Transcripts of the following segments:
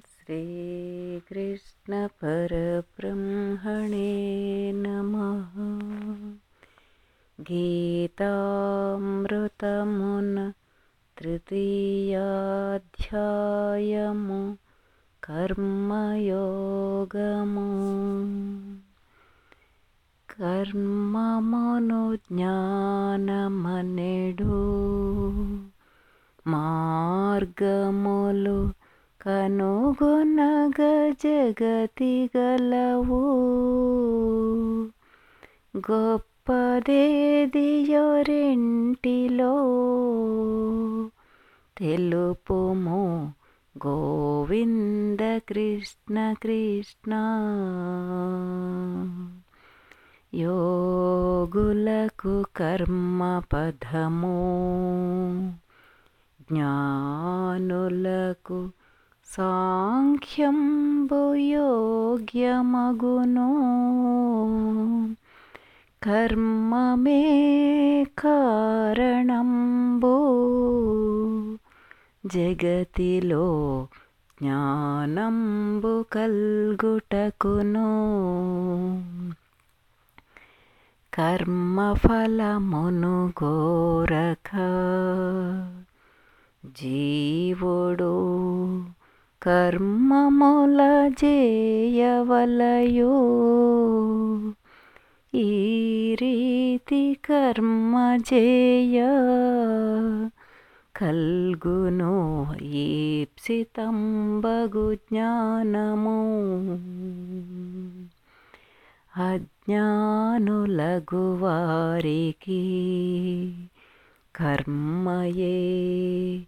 श्रीकृष्णपरब्रह्मणे नमः। गीतामृतमुन तृतीयाध्यायमु कर्मयोगमु। कर्ममनुज्ञानमनिडू మార్గములు కనుగొనగ జగతి గలవు గొప్పదేదియొరెంటిలో తెలుపుము? గోవింద కృష్ణ కృష్ణ. యోగులకు కర్మ పదము జ్ఞానులకు సాంఖ్యంబు యోగ్యమగును. కర్మమే కారణంబు జగతిలో జ్ఞానంబు కల్గుటకును. కర్మఫలమును గోరఖ జీవుడు కర్మముల చేయవలయో ఈ రీతి కర్మ చేయ కల్గును ఈప్సితంబగు జ్ఞానము. అజ్ఞానులగు వారికి కర్మయే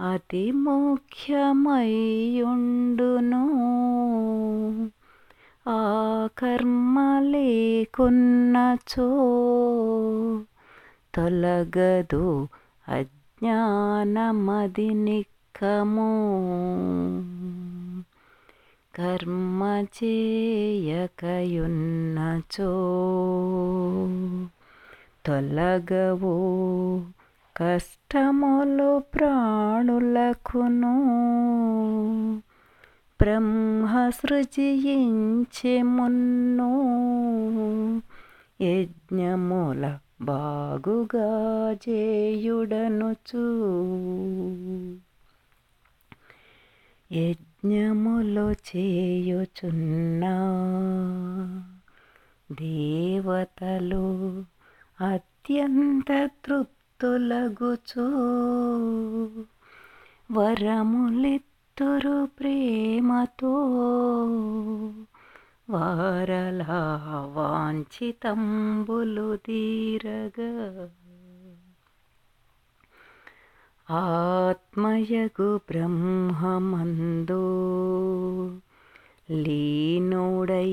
అతి ముఖ్యమయ్యుండును. ఆ కర్మ లేకున్నచో తొలగదు అజ్ఞానమది నిక్కము. కర్మ చేయకయున్నచో తొలగవు కష్టములు ప్రాణులకును. బ్రహ్మ సృజించే మున్ను. యజ్ఞముల బాగుగా చేయుడనుచు యజ్ఞములు చేయుచున్నా దేవతలు అత్యంత తృప్తి తొలగుచు వరములిత్తురు ప్రేమతో. వారలా వాంఛితంబులు తీరగా. ఆత్మయగు బ్రహ్మమందో లీనుడై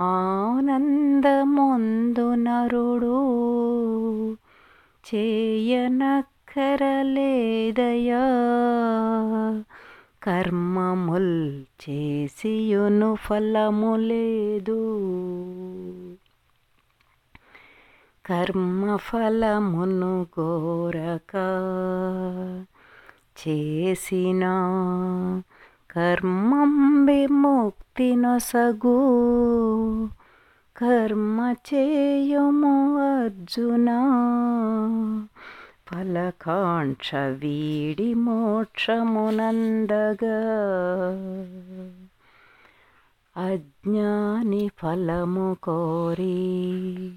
ఆనందమొందు నరుడు చేయనక్కరలేదయా కర్మముల్ చేసియును ఫలము లేదు. కర్మఫలమును కోరక చేసిన కర్మం విముక్తి నొసగు. కర్మ చేయుము అర్జున? ఫలకాంక్ష వీడి మోక్షమునందగా. అజ్ఞాని ఫలము కోరి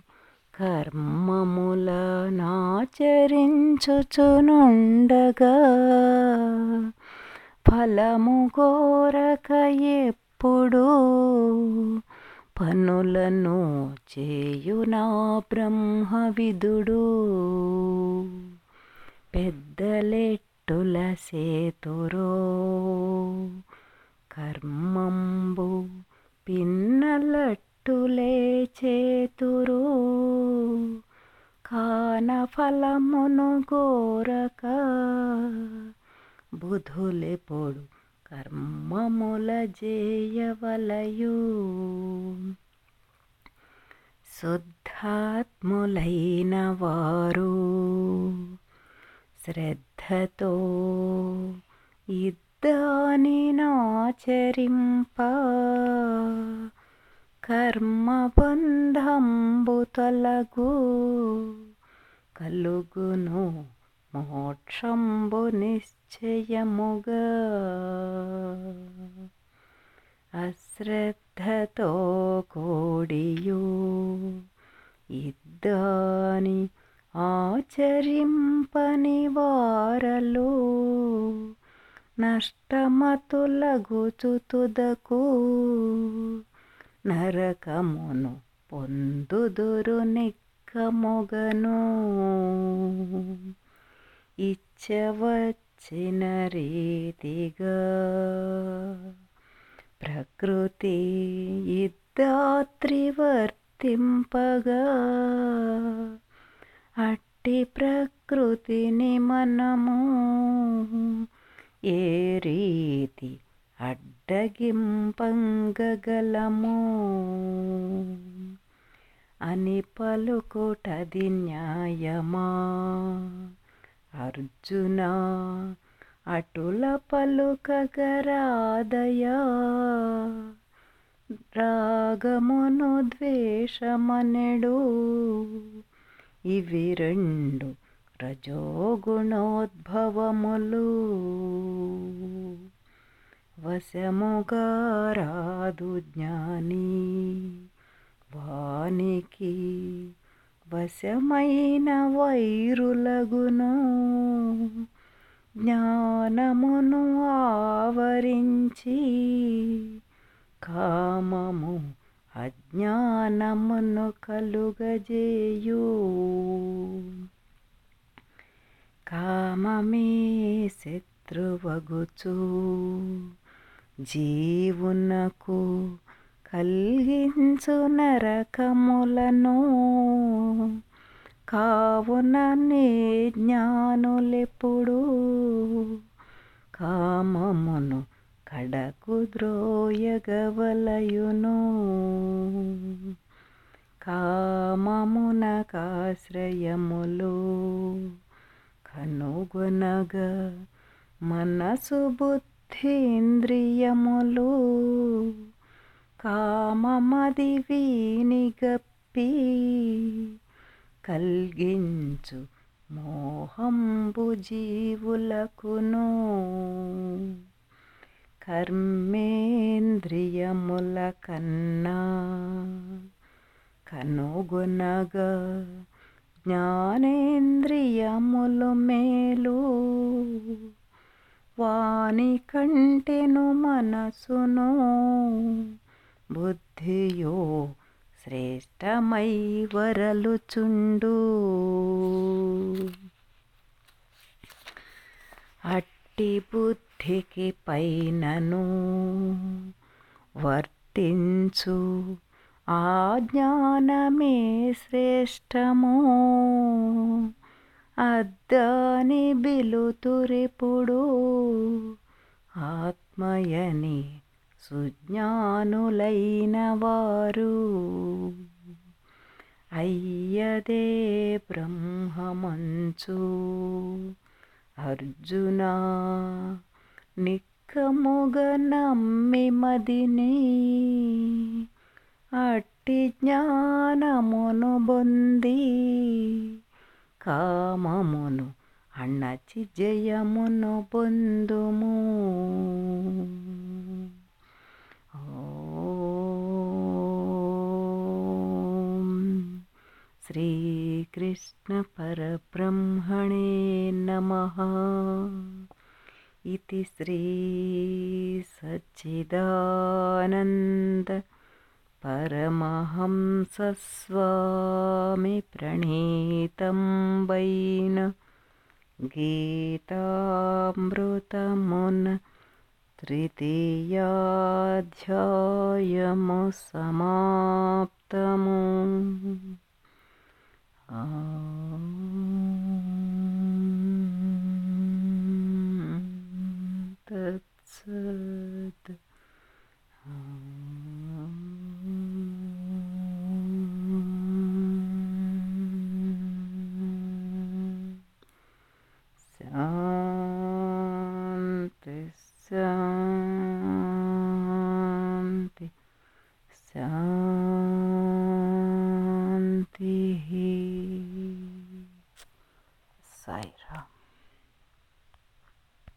కర్మముల నాచరించుచునుండగా. ఫలము కోరక ఎప్పుడూ పనులను చేయునా బ్రహ్మవిదుడు పెద్దలెట్టుల సేతురో కర్మంబు పిన్నలట్టులే చేతురు. కాన ఫలమును గోరక బుధులెప్పుడు కర్మముల జేయవలయు. శుద్ధాత్ములైన వారు శ్రద్ధతో ఇద్దాని నాచరింప కర్మబంధంబు తొలగు కలుగును మోక్షంబు నిశ్చయముగా అశ్రద్ధతో కూడియు ఇద్దాని ఆచరింపని వారలు నష్టమతులగుచుతుదకు నరకమును పొందుదురు నిక్కముగను ఇచ్చవచ్చిన రీతిగా ప్రకృతి ఇద్దాత్రివర్తింపగా అట్టి ప్రకృతిని మనము ఏ రీతి అడ్డగింపంగగలము? అని పలుకుటది న్యాయమా? అర్జున అటుల పలుకగరాదయా రాగమును ద్వేషమనెడు. ఇవి రెండు రజోగుణోద్భవములు. వశముగా రాదు జ్ఞాని వానికి వశమైన వైరులగును. జ్ఞానమును ఆవరించి కామము అజ్ఞానమును కలుగజేయు. కామమే శత్రువగుచు. జీవునకు కలిగించు నరకములను. కావున నే జ్ఞానులెప్పుడు కామమును కడకు ద్రోయగవలయును. కామమునకాశ్రయములు కనుగొనగా మనసు బుద్ధీంద్రియములు కామమది వీని గప్పి కల్గించు మోహంబు జీవులకును. కర్మేంద్రియముల కన్నా కనుగొనగా జ్ఞానేంద్రియములు మేలు. వాణి కంటెను మనసును బుద్ధియో శ్రేష్టమై వరలుచుండు అట్టి బుద్ధికి పైనను వర్తించు. ఆ జ్ఞానమే శ్రేష్టము. అద్దాని బిలుతురిపుడు ఆత్మయని సుజ్ఞానులైన వారు అయ్యదే బ్రహ్మమంచు అర్జున నిక్కముగ నమ్మి మదిని అట్టి జ్ఞానమును బొంది కామమును అన్నచి జయమును పొందుము श्रीकृष्णपरब्रह्मणे नमः। इति श्रीसच्चिदानन्दपरमहंस स्वामिप्रणीतं वैन् गीतामृतमुन् तृतीयाध्ययम् समाप्तम्।